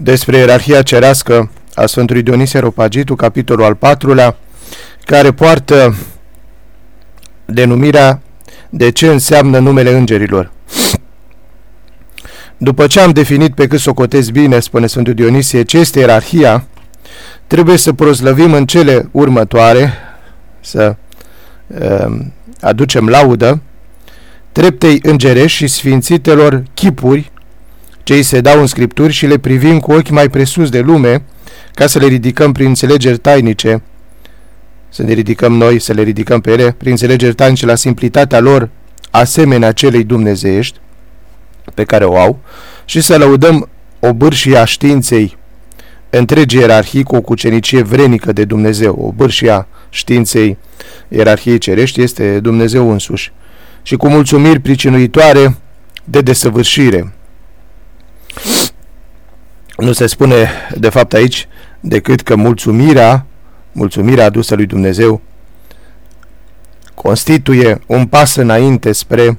despre ierarhia cerească a Sfântului Dionisie Ropagitu, capitolul al patrulea, care poartă denumirea de ce înseamnă numele îngerilor. După ce am definit pe cât socotez bine, spune Sfântul Dionisie, ce este ierarhia, trebuie să proslăvim în cele următoare, să uh, aducem laudă, treptei îngerești și sfințitelor chipuri ce îi se dau în scripturi și le privim cu ochi mai presus de lume, ca să le ridicăm prin înțelegeri tainice, să ne ridicăm noi, să le ridicăm pe ele, prin înțelegeri tainice la simplitatea lor, asemenea celei dumnezeiești, pe care o au, și să lăudăm obârșia științei întregi ierarhii cu o cucenicie vrenică de Dumnezeu. O bârșia științei ierarhiei cerești este Dumnezeu însuși. Și cu mulțumiri pricinuitoare de desăvârșire. Nu se spune, de fapt, aici decât că mulțumirea, mulțumirea adusă lui Dumnezeu, constituie un pas înainte spre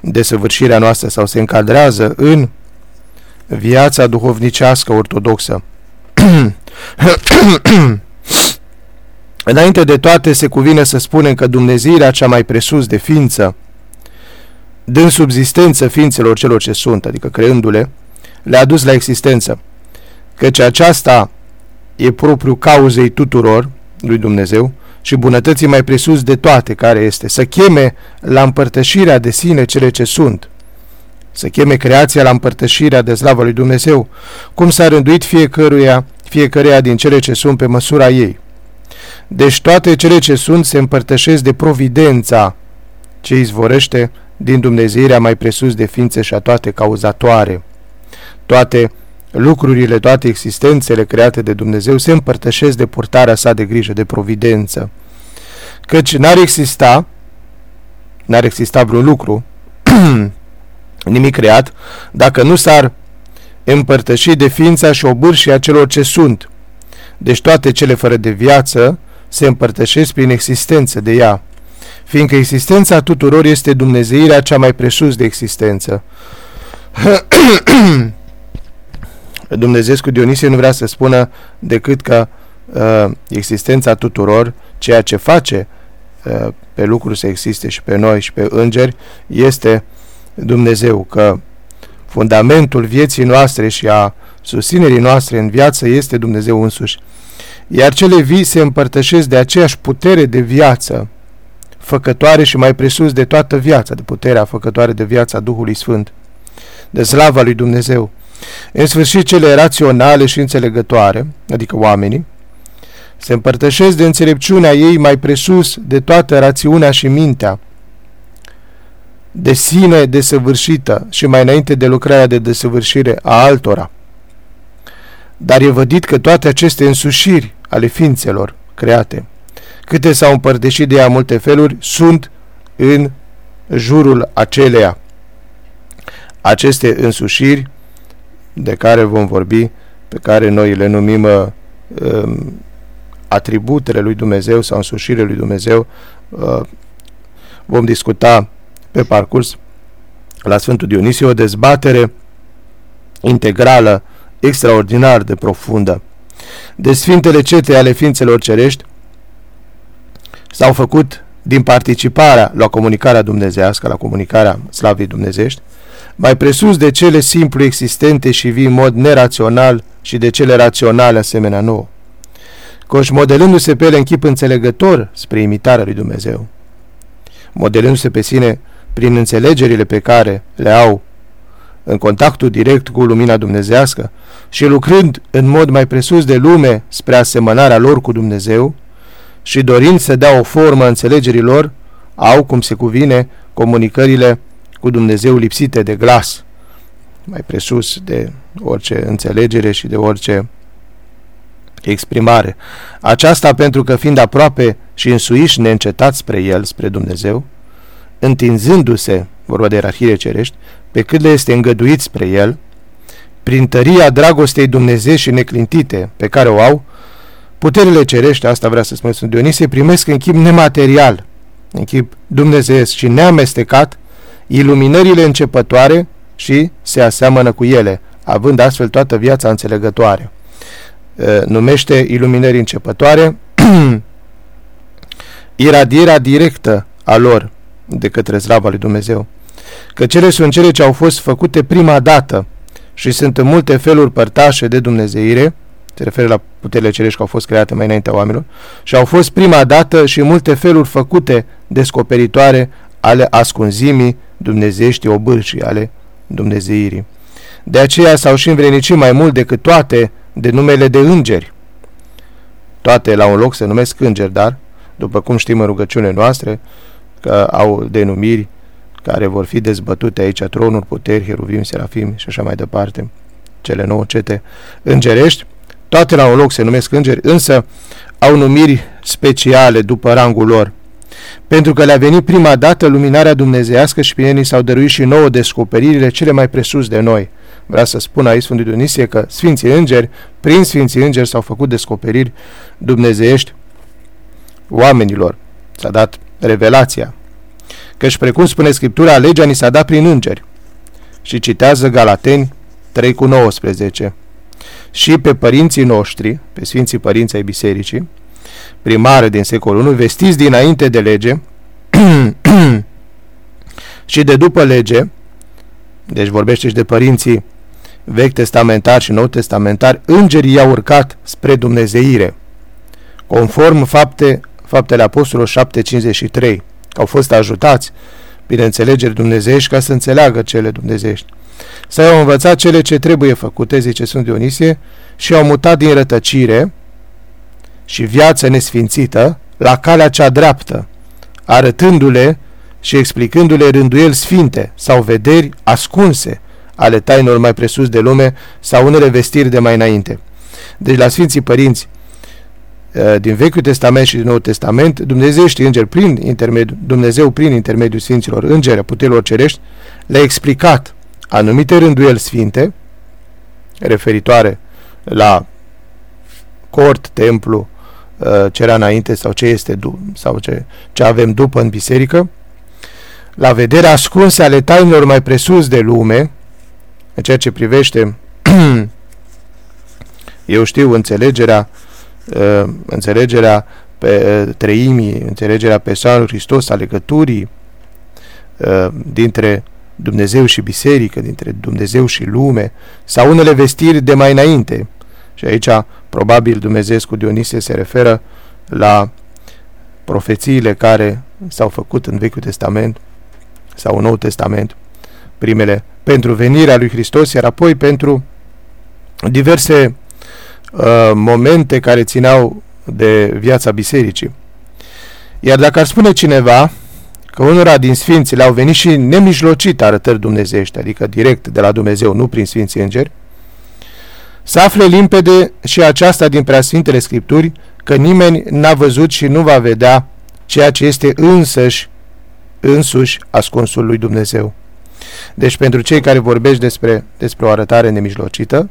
desăvârșirea noastră sau se încadrează în viața duhovnicească ortodoxă. Înainte de toate se cuvine să spunem că Dumnezeirea cea mai presus de ființă, dând subzistență ființelor celor ce sunt, adică creându-le, le-a dus la existență, căci aceasta e propriu cauzei tuturor lui Dumnezeu și bunătății mai presus de toate care este, să cheme la împărtășirea de sine cele ce sunt, să cheme creația la împărtășirea de slavă lui Dumnezeu, cum s-a rânduit fiecăruia, fiecăreia din cele ce sunt pe măsura ei. Deci toate cele ce sunt se împărtășesc de providența ce izvorește din Dumnezeirea mai presus de ființe și a toate cauzatoare. Toate lucrurile, toate existențele create de Dumnezeu se împărtășesc de purtarea sa de grijă, de providență. Căci n-ar exista, n-ar exista vreun lucru, nimic creat, dacă nu s-ar împărtăși de ființa și obârșia celor ce sunt. Deci toate cele fără de viață se împărtășesc prin existență de ea, fiindcă existența tuturor este Dumnezeirea cea mai presus de existență. Dumnezeu cu Dionisie nu vrea să spună decât că uh, existența tuturor, ceea ce face uh, pe lucruri să existe și pe noi și pe îngeri, este Dumnezeu, că fundamentul vieții noastre și a susținerii noastre în viață este Dumnezeu însuși. Iar cele vii se împărtășesc de aceeași putere de viață, făcătoare și mai presus de toată viața, de puterea făcătoare de viața Duhului Sfânt, de slava lui Dumnezeu. În sfârșit, cele raționale și înțelegătoare, adică oamenii, se împărtășesc de înțelepciunea ei mai presus de toată rațiunea și mintea, de sine desăvârșită și mai înainte de lucrarea de desăvârșire a altora. Dar e vădit că toate aceste însușiri ale ființelor create, câte s-au împărtășit de ea multe feluri, sunt în jurul aceleia. Aceste însușiri de care vom vorbi, pe care noi le numim uh, um, atributele lui Dumnezeu sau însușirile lui Dumnezeu, uh, vom discuta pe parcurs la Sfântul Dionisie o dezbatere integrală, extraordinar de profundă. De Sfintele Cete ale Ființelor Cerești s-au făcut din participarea la comunicarea dumnezească, la comunicarea slavei dumnezești, mai presus de cele simplu existente și vii în mod nerațional și de cele raționale asemenea nouă. Coși modelându-se pe ele în chip înțelegător spre imitarea lui Dumnezeu, modelându-se pe sine prin înțelegerile pe care le au în contactul direct cu lumina dumnezească și lucrând în mod mai presus de lume spre asemănarea lor cu Dumnezeu și dorind să dea o formă înțelegerilor, au, cum se cuvine, comunicările cu Dumnezeu lipsite de glas, mai presus de orice înțelegere și de orice exprimare. Aceasta pentru că fiind aproape și însuiși neîncetat spre El, spre Dumnezeu, întinzându-se, vorba de ierarhie cerești, pe cât le este îngăduit spre El, prin tăria dragostei Dumnezeu și neclintite pe care o au, puterile cerești, asta vrea să spun Sfânt Dionisie, primesc în chip nematerial, în chip dumnezeiesc și neamestecat, iluminările începătoare și se aseamănă cu ele, având astfel toată viața înțelegătoare. Uh, numește iluminări începătoare iradierea directă a lor de către slava lui Dumnezeu. Că cele sunt cele ce au fost făcute prima dată și sunt în multe feluri părtașe de Dumnezeire, se referă la puterile cerești că au fost create mai înaintea oamenilor, și au fost prima dată și în multe feluri făcute descoperitoare ale ascunzimii dumnezeiești obârșii ale dumnezeirii. De aceea s-au și învrenicit mai mult decât toate de numele de îngeri. Toate la un loc se numesc îngeri, dar, după cum știm în rugăciune noastre, că au denumiri care vor fi dezbătute aici, tronuri, puteri, heruvim, serafim și așa mai departe, cele nouă cete îngerești, toate la un loc se numesc îngeri, însă au numiri speciale după rangul lor. Pentru că le-a venit prima dată luminarea dumnezească și prin ei s-au dăruit și nouă descoperirile cele mai presus de noi. Vreau să spun aici Sfântul Dionisie că Sfinții Îngeri, prin Sfinții Îngeri s-au făcut descoperiri dumnezeiești oamenilor. S-a dat revelația. Căci, precum spune Scriptura, legea ni s-a dat prin îngeri. Și citează Galateni 3 cu 19. Și pe părinții noștri, pe Sfinții Părinții ai Bisericii, primare din secolul 1, vestiți dinainte de lege și de după lege, deci vorbește și de părinții vechi testamentari și nou testamentari, îngerii i-au urcat spre dumnezeire, conform fapte, faptele apostolilor 753, au fost ajutați prin înțelegeri dumnezeiești ca să înțeleagă cele dumnezeiești. Să au învățat cele ce trebuie făcute, zice Sfânt Dionisie, și au mutat din rătăcire și viață nesfințită la calea cea dreaptă, arătându-le și explicându-le rânduieli sfinte sau vederi ascunse ale tainelor mai presus de lume sau unele vestiri de mai înainte. Deci la Sfinții Părinți eh, din Vechiul Testament și din Noul Testament, Dumnezeu știe îngeri prin intermediul, Dumnezeu prin intermediul Sfinților îngeri, puterilor cerești, le-a explicat anumite rânduieli sfinte referitoare la cort, templu, eh, ce era înainte sau ce este sau ce, ce avem după în biserică, la vederea ascunse ale tainelor mai presus de lume, în ceea ce privește, eu știu, înțelegerea, uh, înțelegerea pe uh, treimii, înțelegerea persoanului Hristos, a legăturii uh, dintre Dumnezeu și biserică, dintre Dumnezeu și lume, sau unele vestiri de mai înainte. Și aici, probabil, Dumnezeu cu Dionisie se referă la profețiile care s-au făcut în Vechiul Testament sau în Noul Testament, primele pentru venirea lui Hristos, iar apoi pentru diverse uh, momente care țineau de viața bisericii. Iar dacă ar spune cineva că unora din sfinți le-au venit și nemijlocit arătări dumnezeiești, adică direct de la Dumnezeu, nu prin sfinți îngeri, să afle limpede și aceasta din preasfintele Scripturi, că nimeni n-a văzut și nu va vedea ceea ce este însăși, însuși ascunsul lui Dumnezeu. Deci pentru cei care vorbești despre, despre o arătare nemijlocită,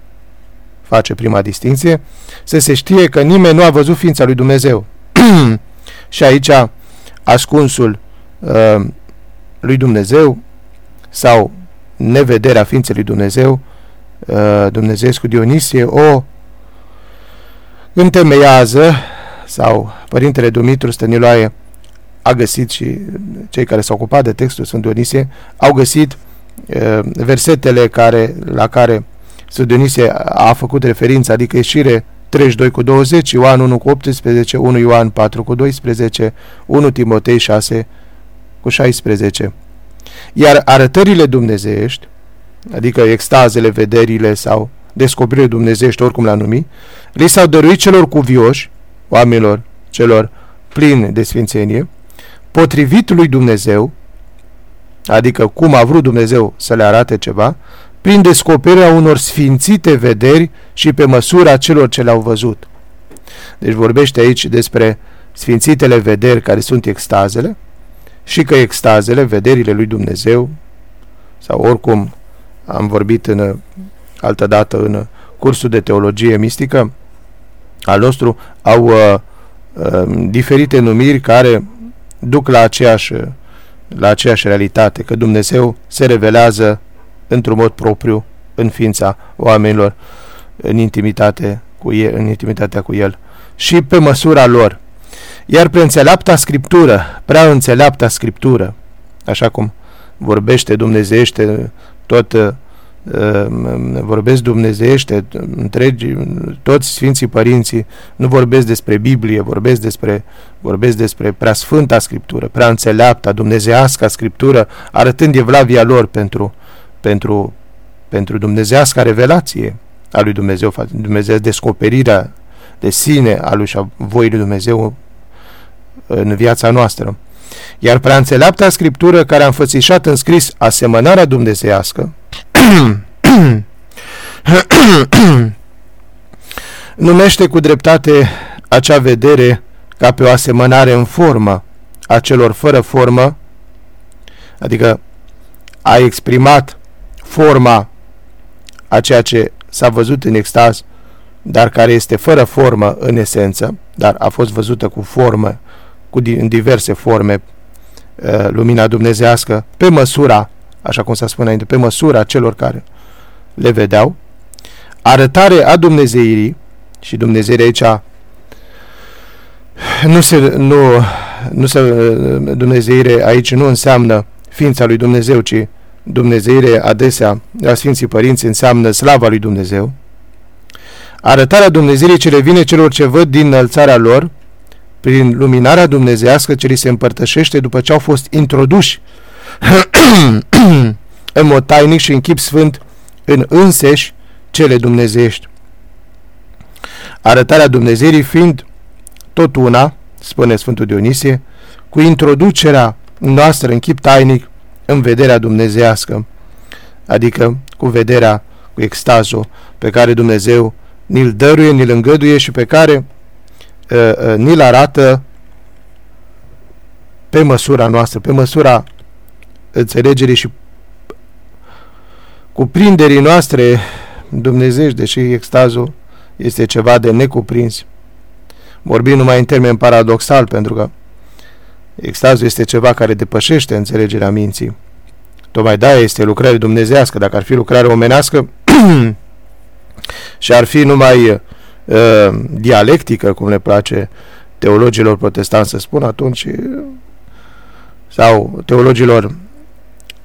face prima distinție, să se știe că nimeni nu a văzut ființa lui Dumnezeu. și aici ascunsul uh, lui Dumnezeu sau nevederea ființei lui Dumnezeu, uh, Dumnezeescu Dionisie, o întemeiază sau Părintele Dumitru Stăniloae a găsit și cei care s-au ocupat de textul Sfânt Dionisie au găsit uh, versetele care, la care Sfânt Dionisie a făcut referință, adică ieșire 32 cu 20, Ioan 1 cu 18, 1 Ioan 4 cu 12, 1 Timotei 6 cu 16. Iar arătările dumnezeiești, adică extazele, vederile sau descoperirile dumnezeiești, oricum le-a numit, li s-au dăruit celor cuvioși, oamenilor celor plini de sfințenie, potrivit lui Dumnezeu, adică cum a vrut Dumnezeu să le arate ceva, prin descoperirea unor sfințite vederi și pe măsura celor ce le-au văzut. Deci vorbește aici despre sfințitele vederi care sunt extazele și că extazele, vederile lui Dumnezeu, sau oricum am vorbit în altă dată în cursul de teologie mistică al nostru, au uh, uh, diferite numiri care duc la aceeași, la aceeași realitate, că Dumnezeu se revelează într-un mod propriu în ființa oamenilor, în intimitate cu el, în intimitatea cu el și pe măsura lor. Iar pe înțeleapta scriptură, prea înțeleapta scriptură, așa cum vorbește dumnezeiește tot uh, vorbesc dumnezeiește, întregi, toți Sfinții Părinții nu vorbesc despre Biblie, vorbesc despre, vorbesc despre prea sfânta Scriptură, prea înțeleapta, dumnezească Scriptură, arătând evlavia lor pentru, pentru, pentru dumnezească revelație a lui Dumnezeu, Dumnezeu descoperirea de sine a lui și a voii lui Dumnezeu în viața noastră. Iar prea înțeleapta Scriptură care a înfățișat în scris asemănarea dumnezească, numește cu dreptate acea vedere ca pe o asemănare în formă a celor fără formă, adică a exprimat forma a ceea ce s-a văzut în extaz, dar care este fără formă în esență, dar a fost văzută cu formă, cu în diverse forme, uh, lumina dumnezească, pe măsura, așa cum s-a spus înainte, pe măsura celor care le vedeau, arătare a Dumnezeirii, și Dumnezeirea aici nu se, nu, nu se, Dumnezeire aici nu înseamnă ființa lui Dumnezeu, ci Dumnezeire adesea la Sfinții Părinți înseamnă slava lui Dumnezeu. Arătarea Dumnezeirii ce le vine celor ce văd din înălțarea lor, prin luminarea dumnezească ce li se împărtășește după ce au fost introduși în mod tainic și în chip sfânt în înseși cele dumnezeiești. Arătarea Dumnezeirii fiind tot una, spune Sfântul Dionisie, cu introducerea noastră în chip tainic în vederea dumnezească, adică cu vederea, cu extazul pe care Dumnezeu ni-l dăruie, ni-l îngăduie și pe care uh, uh, ni-l arată pe măsura noastră, pe măsura înțelegerii și cuprinderii noastre dumnezești, deși extazul este ceva de necuprins. Vorbim numai în termen paradoxal, pentru că extazul este ceva care depășește înțelegerea minții. Tocmai da, este lucrare dumnezească. Dacă ar fi lucrare omenească și ar fi numai uh, dialectică, cum le place teologilor protestanți să spun, atunci sau teologilor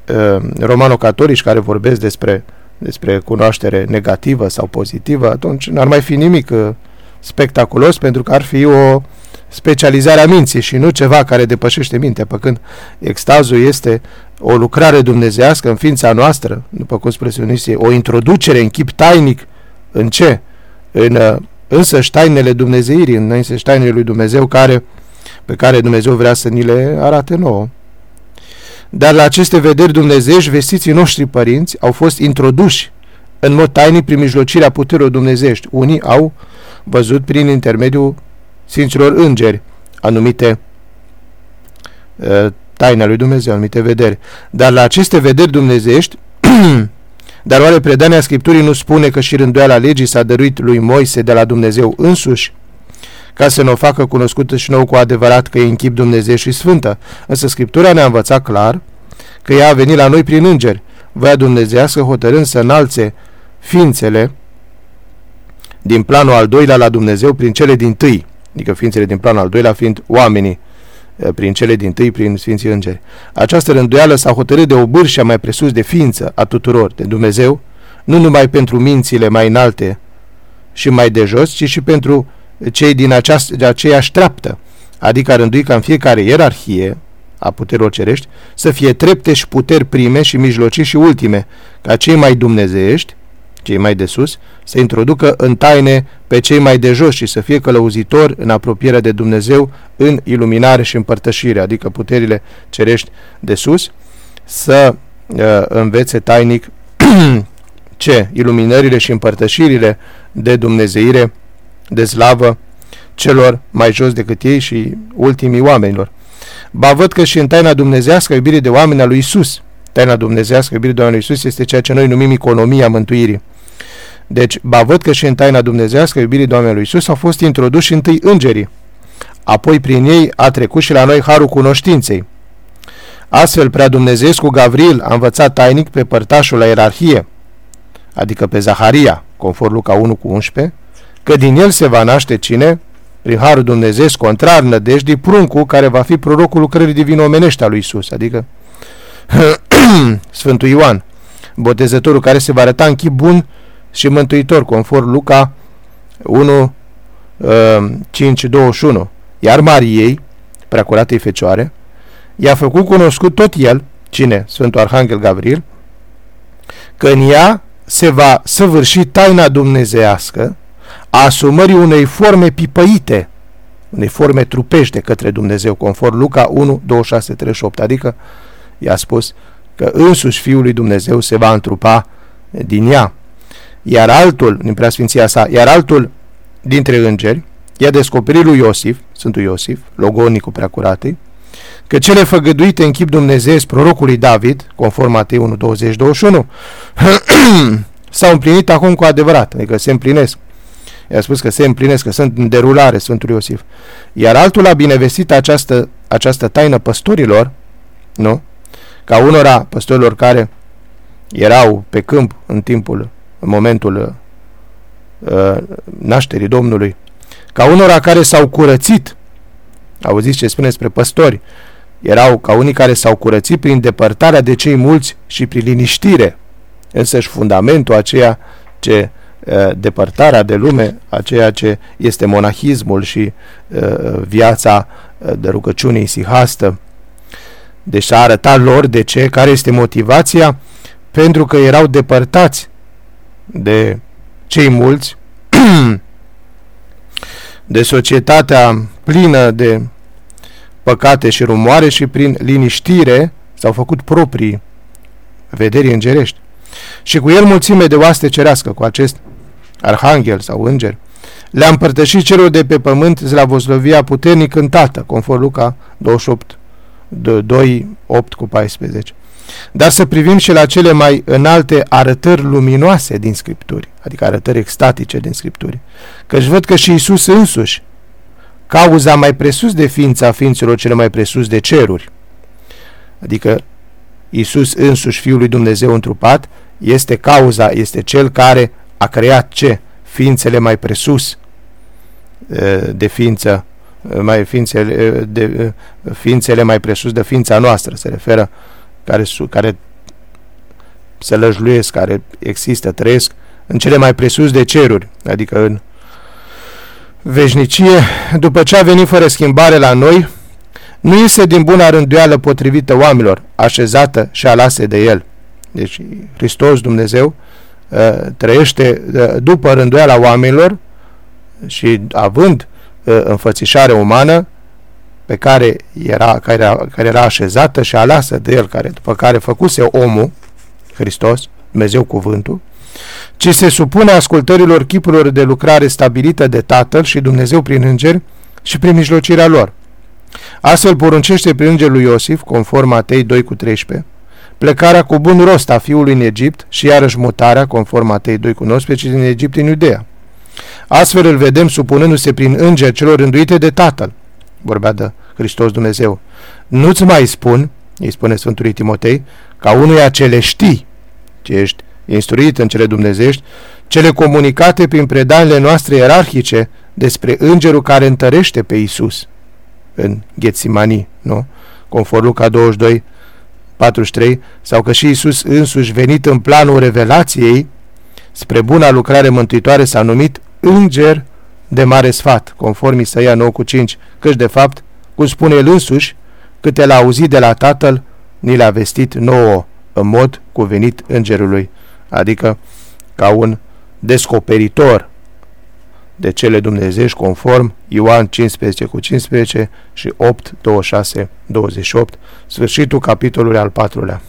Uh, romano-catolici care vorbesc despre, despre cunoaștere negativă sau pozitivă, atunci n-ar mai fi nimic uh, spectaculos pentru că ar fi o specializare a minții și nu ceva care depășește mintea, pe când extazul este o lucrare dumnezească în ființa noastră, după cum spune Sionisie, o introducere în chip tainic în ce? În uh, însă ștainele Dumnezeirii, în însă ștainele lui Dumnezeu care, pe care Dumnezeu vrea să ni le arate nouă. Dar la aceste vederi dumnezeiești, vestiții noștri părinți au fost introduși în mod tainic prin mijlocirea puterilor dumnezeiești. Unii au văzut prin intermediul Sfinților Îngeri anumite uh, taina lui Dumnezeu, anumite vederi. Dar la aceste vederi dumnezeiești, dar oare predania Scripturii nu spune că și rânduiala legii s-a dăruit lui Moise de la Dumnezeu însuși? ca să ne o facă cunoscută și nou cu adevărat că e în chip Dumnezeu și Sfântă. Însă Scriptura ne-a învățat clar că ea a venit la noi prin îngeri, voia dumnezească hotărând să înalțe ființele din planul al doilea la Dumnezeu prin cele din tâi, adică ființele din planul al doilea fiind oamenii, eh, prin cele din tâi, prin Sfinții Îngeri. Această rânduială s-a hotărât de o bârșă mai presus de ființă a tuturor, de Dumnezeu, nu numai pentru mințile mai înalte și mai de jos, ci și pentru cei din aceast- de aceeași treaptă, adică a rândui ca în fiecare ierarhie a puterilor cerești să fie trepte și puteri prime și mijlocii și ultime, ca cei mai dumnezeiești, cei mai de sus, să introducă în taine pe cei mai de jos și să fie călăuzitor în apropierea de Dumnezeu în iluminare și împărtășire, adică puterile cerești de sus, să uh, învețe tainic ce? Iluminările și împărtășirile de dumnezeire de slavă celor mai jos decât ei și ultimii oamenilor. Ba văd că și în taina dumnezească iubirii de oameni a lui Isus. Taina dumnezească iubirii de oameni a lui Isus este ceea ce noi numim economia mântuirii. Deci, ba văd că și în taina dumnezească iubirii de oameni lui Isus au fost introduși întâi îngerii. Apoi prin ei a trecut și la noi harul cunoștinței. Astfel, prea Dumnezeescu Gavril a învățat tainic pe părtașul la ierarhie, adică pe Zaharia, conform Luca 1 cu 11, că din el se va naște cine? Prin Harul Dumnezeu, contrar nădejdii, pruncul care va fi prorocul lucrării divine omenești a lui Isus, adică Sfântul Ioan, botezătorul care se va arăta în chip bun și mântuitor, conform Luca 1, 5, 21. Iar Mariei, preacuratei Fecioare, i-a făcut cunoscut tot el, cine? Sfântul Arhanghel Gabriel, că în ea se va săvârși taina dumnezească a asumării unei forme pipăite, unei forme trupești de către Dumnezeu, conform Luca 1, 26, 38, adică i-a spus că însuși Fiul lui Dumnezeu se va întrupa din ea. Iar altul, din preasfinția sa, iar altul dintre îngeri, i-a descoperit lui Iosif, Sfântul Iosif, logonicul preacuratei, că cele făgăduite în chip Dumnezeu prorocului David, conform Matei 1, 20, 21, s-au împlinit acum cu adevărat, adică se împlinesc. I-a spus că se împlinesc, că sunt în derulare Sfântul Iosif. Iar altul a binevestit această, această taină păstorilor, nu? Ca unora păstorilor care erau pe câmp în timpul, în momentul uh, nașterii Domnului, ca unora care s-au curățit, auziți ce spune despre păstori, erau ca unii care s-au curățit prin depărtarea de cei mulți și prin liniștire, însăși fundamentul aceea ce uh, depărtarea de lume, aceea ce este monahismul și uh, viața uh, de rugăciune isihastă. Deci s-a arătat lor de ce, care este motivația, pentru că erau depărtați de cei mulți, de societatea plină de păcate și rumoare și prin liniștire s-au făcut proprii vederi îngerești. Și cu el mulțime de oaste cerească, cu acest arhanghel sau înger, le-a împărtășit celor de pe pământ Zlavoslovia puternic cântată, conform Luca 28, 2, 8 cu 14. Dar să privim și la cele mai înalte arătări luminoase din Scripturi, adică arătări extatice din Scripturi, căci văd că și Isus însuși, cauza mai presus de ființa ființelor cele mai presus de ceruri, adică Isus însuși, Fiul lui Dumnezeu întrupat, este cauza, este cel care a creat ce? Ființele mai presus de ființă, mai ființele, de, ființele mai presus de ființa noastră, se referă care, care se lăjluiesc, care există, trăiesc în cele mai presus de ceruri, adică în veșnicie, după ce a venit fără schimbare la noi, nu este din bună rânduială potrivită oamenilor, așezată și alase de El. Deci Hristos Dumnezeu uh, trăiește uh, după rânduiala oamenilor și având uh, înfățișare umană pe care era, care, era, care era așezată și aleasă de El, care, după care făcuse omul, Hristos, Dumnezeu cuvântul, ci se supune ascultărilor chipurilor de lucrare stabilită de Tatăl și Dumnezeu prin îngeri și prin mijlocirea lor. Astfel poruncește prin îngerul lui Iosif, conform Matei 2 cu 13, plecarea cu bun rost a fiului în Egipt și iarăși mutarea, conform Matei 2 cu 19, din Egipt în Iudea. Astfel îl vedem supunându-se prin îngeri celor rânduite de Tatăl, vorbea de Hristos Dumnezeu. Nu-ți mai spun, îi spune Sfântului Timotei, ca unuia ce le știi, ce ești instruit în cele dumnezești, cele comunicate prin predanile noastre ierarhice despre îngerul care întărește pe Isus în Ghețimani, nu? Conform Luca 22, 43, sau că și Isus însuși venit în planul revelației spre buna lucrare mântuitoare s-a numit înger de mare sfat, conform Isaia 9 cu 5, căci de fapt, cum spune el însuși, câte l-a auzit de la Tatăl, ni l-a vestit nouă în mod cuvenit îngerului, adică ca un descoperitor de cele dumnezești conform Ioan 15 cu 15 și 8, 26, 28, sfârșitul capitolului al patrulea.